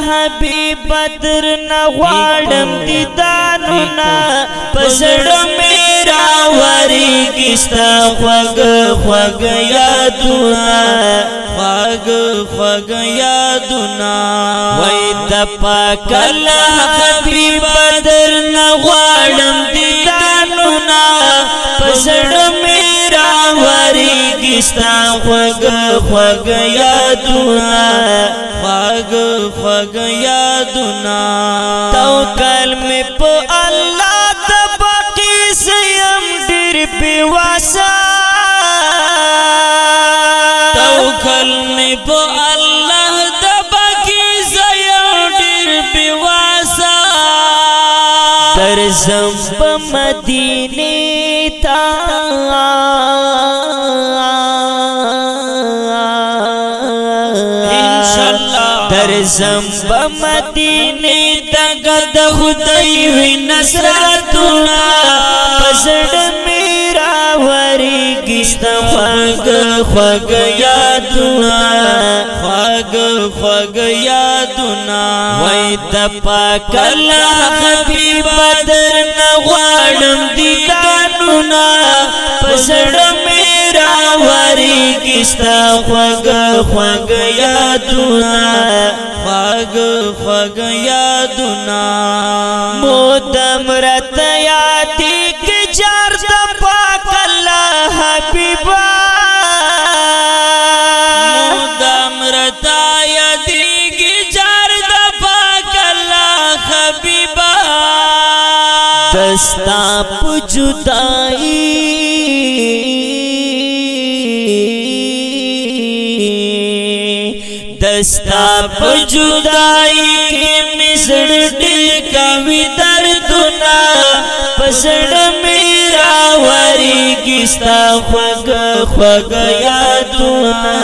حبیب بدر نغواړم دیدانو نا کلا میرا وری کیستا خوګ خوګ یادونا خوګ خوګ یادونا وای فگیا دپا حبیب بدر نغواړم خوگ یا دونا خوگ خوگ یا دونا تو کل میں پو اللہ دبا کی سیم دیر پی واسا تو کل میں پو اللہ ارزم بمدینه دغه د خدای وی نصرتنا پسړ میرا وری کیست خوګ خوګ یادنا خوګ خوګ یادنا وای د پاکلا حبیب بدر نه غواړم دیدانونه پسړ میرا ستا خوګ خوګ یادونه خوګ خوګ یادونه مودم رت یادې کې چار د پاک الله حبیبا مودم رت یادې کې چار د پاک الله حبیبا دستا پجدای دستا پجدائی کے مسڑ دل کا وی دردنا پسڑ میرا وری کستا خوگ خوگ یادنا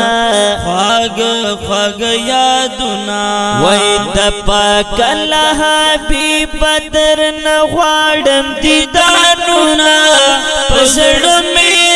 خوگ خوگ یادنا وی دپا کلہا بی بدر نغوارم دیدانونا پسڑ میرا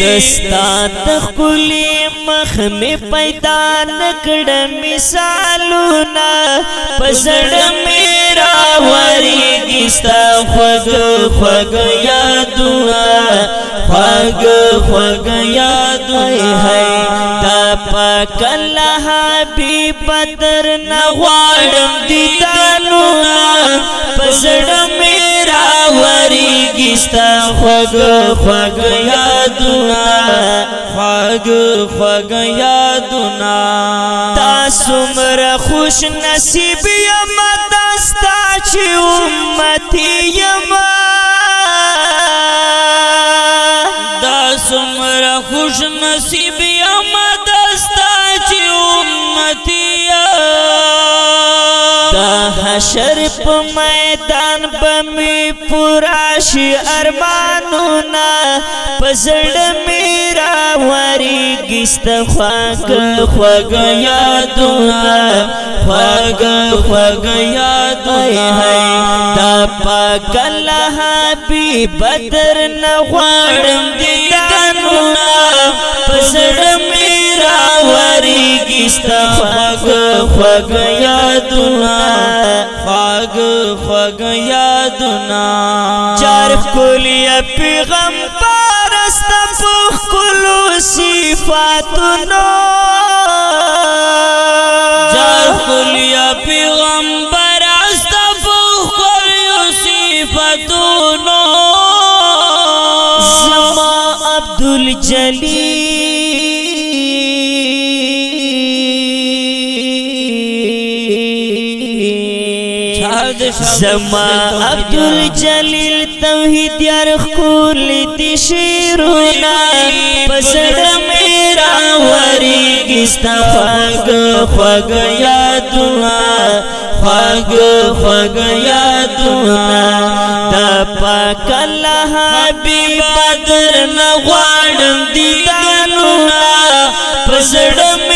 دستا تخلی مخ می پیدا نکړ مثالونه پسړ میرا وریږي ستا خوګ خوګ یادونه خوګ خوګ یادونه هي تا پکله حبیب بدر نه غواړم ستا خوږ خوږ یادونه خوږ خوږ یادونه تاسو مر خوش نصیب یم تاسو چې امت یم دا سمره خوش نصیب یم دستا چې امت یم دا حشر په مې دان بمی پورا شي ارمانونه پسړ میرا وری گست خواګ خواګ یادونه خواګ خواګ یادونه تا پاک الله حبیب بدر نه غړم دی بگ بگنا بگ بگنا چار پولی پیون پر کلو سی چار پولی پیون پر کلو سی پتون عبدالجلیل زما عبدالجلیل توحید یار خول دی شیرونا پسر میرا وری گستا خواگ خواگ یادونا خواگ خواگ یادونا دا پاک اللہ حبیب بدر نغوارم دیدانونا پسر میرا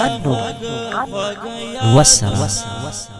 عنه والسلام